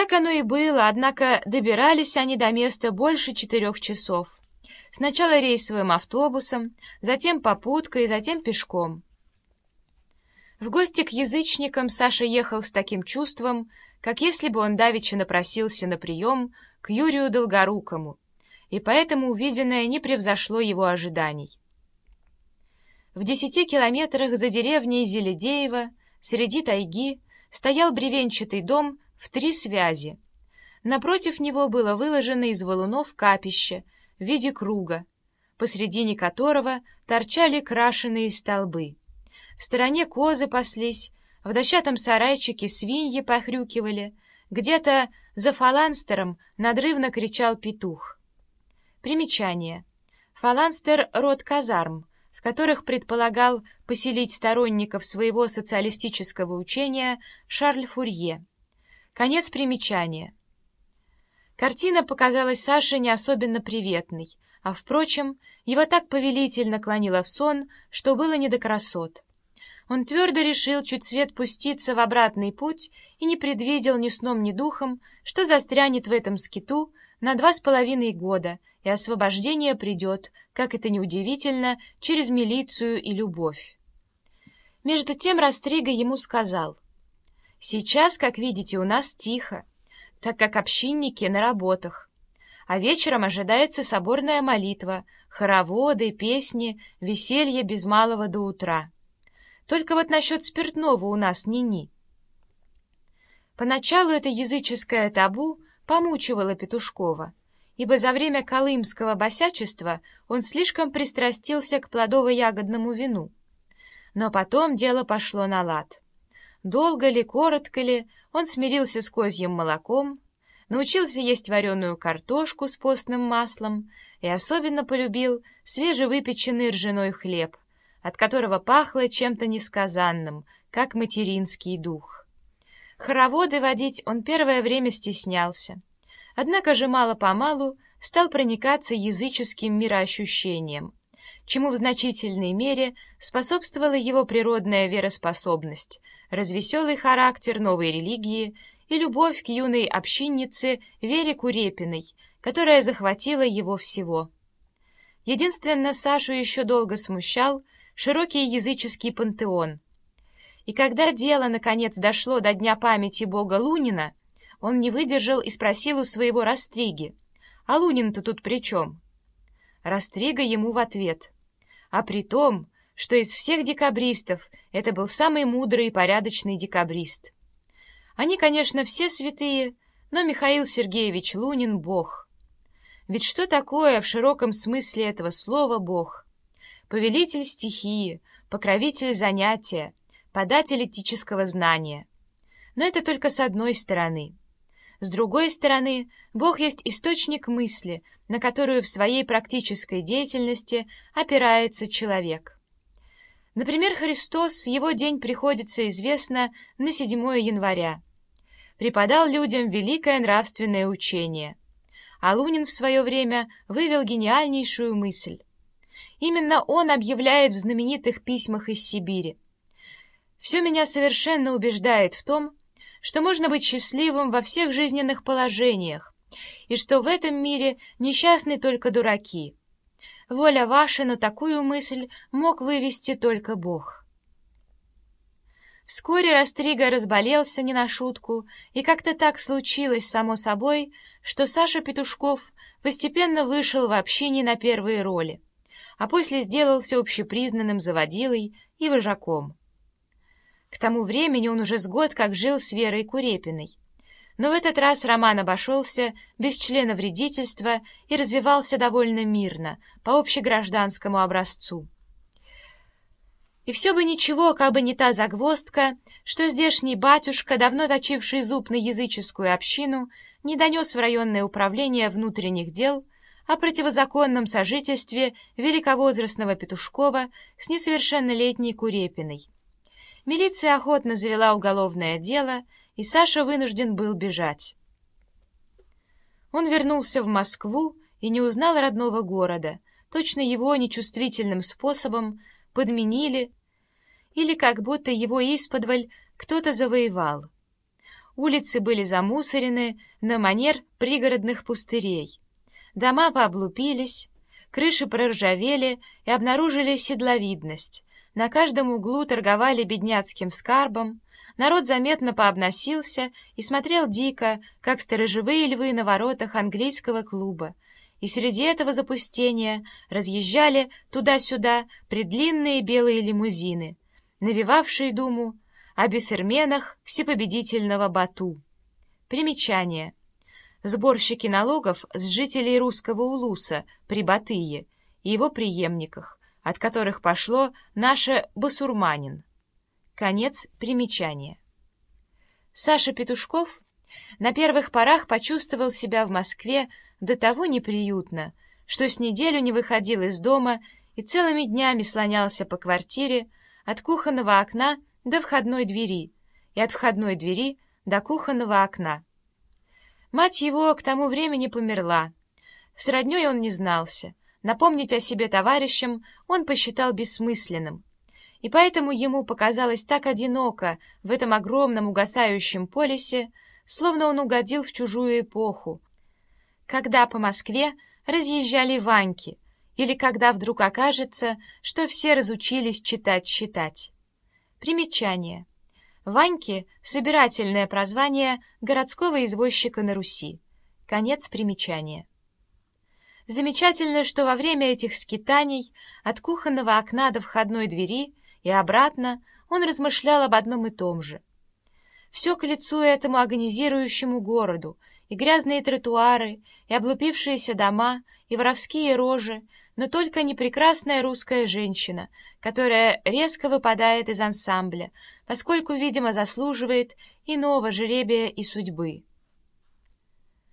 Так оно и было, однако добирались они до места больше четырех часов. Сначала рейсовым автобусом, затем попуткой, затем пешком. В гости к язычникам Саша ехал с таким чувством, как если бы он давеча напросился на прием к Юрию Долгорукому, и поэтому увиденное не превзошло его ожиданий. В десяти километрах за деревней Зеледеево, среди тайги, стоял бревенчатый дом в три связи. Напротив него было выложено из валунов капище в виде круга, посредине которого торчали крашеные столбы. В стороне козы паслись, в дощатом сарайчике свиньи похрюкивали, где-то за фаланстером надрывно кричал петух. Примечание. Фаланстер — род казарм, в которых предполагал поселить сторонников своего социалистического учения Шарль Фурье. Конец примечания. Картина показалась Саше не особенно приветной, а, впрочем, его так повелительно клонило в сон, что было не до красот. Он твердо решил чуть свет пуститься в обратный путь и не предвидел ни сном, ни духом, что застрянет в этом скиту на два с половиной года, и освобождение придет, как это неудивительно, через милицию и любовь. Между тем Растрига ему сказал — Сейчас, как видите, у нас тихо, так как общинники на работах. А вечером ожидается соборная молитва, хороводы, песни, веселье без малого до утра. Только вот насчет спиртного у нас ни-ни. Поначалу это языческое табу помучивало Петушкова, ибо за время колымского босячества он слишком пристрастился к плодово-ягодному вину. Но потом дело пошло на лад. Долго ли, коротко ли, он смирился с козьим молоком, научился есть вареную картошку с постным маслом и особенно полюбил свежевыпеченный ржаной хлеб, от которого пахло чем-то несказанным, как материнский дух. Хороводы водить он первое время стеснялся, однако же мало-помалу стал проникаться языческим мироощущением, чему в значительной мере способствовала его природная вероспособность — развеселый характер новой религии и любовь к юной общиннице Вере Курепиной, которая захватила его всего. Единственно, Сашу еще долго смущал широкий языческий пантеон. И когда дело, наконец, дошло до Дня памяти бога Лунина, он не выдержал и спросил у своего Растриги, «А Лунин-то тут при чем?» Растрига ему в ответ, «А при том, что из всех декабристов это был самый мудрый и порядочный декабрист. Они, конечно, все святые, но Михаил Сергеевич Лунин — Бог. Ведь что такое в широком смысле этого слова Бог? Повелитель стихии, покровитель занятия, податель этического знания. Но это только с одной стороны. С другой стороны, Бог есть источник мысли, на которую в своей практической деятельности опирается человек. Например, Христос, его день приходится известно на 7 января. Преподал людям великое нравственное учение. А Лунин в свое время вывел гениальнейшую мысль. Именно он объявляет в знаменитых письмах из Сибири. «Все меня совершенно убеждает в том, что можно быть счастливым во всех жизненных положениях, и что в этом мире несчастны только дураки». Воля ваша, но такую мысль мог вывести только Бог. Вскоре Растрига разболелся не на шутку, и как-то так случилось, само собой, что Саша Петушков постепенно вышел вообще не на первые роли, а после сделался общепризнанным заводилой и вожаком. К тому времени он уже с год как жил с Верой Курепиной. Но в этот раз роман обошелся без члена вредительства и развивался довольно мирно, по общегражданскому образцу. И все бы ничего, как бы не та загвоздка, что здешний батюшка, давно точивший зуб на языческую общину, не донес в районное управление внутренних дел о противозаконном сожительстве великовозрастного Петушкова с несовершеннолетней Курепиной. Милиция охотно завела уголовное дело — и Саша вынужден был бежать. Он вернулся в Москву и не узнал родного города, точно его нечувствительным способом подменили или как будто его исподволь кто-то завоевал. Улицы были замусорены на манер пригородных пустырей. Дома пооблупились, крыши проржавели и обнаружили седловидность. На каждом углу торговали бедняцким скарбом, народ заметно пообносился и смотрел дико, как сторожевые львы на воротах английского клуба, и среди этого запустения разъезжали туда-сюда предлинные белые лимузины, навевавшие думу о бессерменах всепобедительного Бату. Примечание. Сборщики налогов с жителей русского Улуса при Батые и его преемниках, от которых пошло наше басурманин. Конец примечания. Саша Петушков на первых порах почувствовал себя в Москве до того неприютно, что с неделю не выходил из дома и целыми днями слонялся по квартире от кухонного окна до входной двери и от входной двери до кухонного окна. Мать его к тому времени померла. С роднёй он не знался. Напомнить о себе товарищам он посчитал бессмысленным. И поэтому ему показалось так одиноко в этом огромном угасающем полисе, словно он угодил в чужую эпоху, когда по Москве разъезжали Ваньки, или когда вдруг окажется, что все разучились читать-считать. Примечание. Ваньки — собирательное прозвание городского извозчика на Руси. Конец примечания. Замечательно, что во время этих скитаний от кухонного окна до входной двери и обратно он размышлял об одном и том же. Все к лицу этому агонизирующему городу, и грязные тротуары, и облупившиеся дома, и воровские рожи, но только не прекрасная русская женщина, которая резко выпадает из ансамбля, поскольку, видимо, заслуживает иного жеребия и судьбы.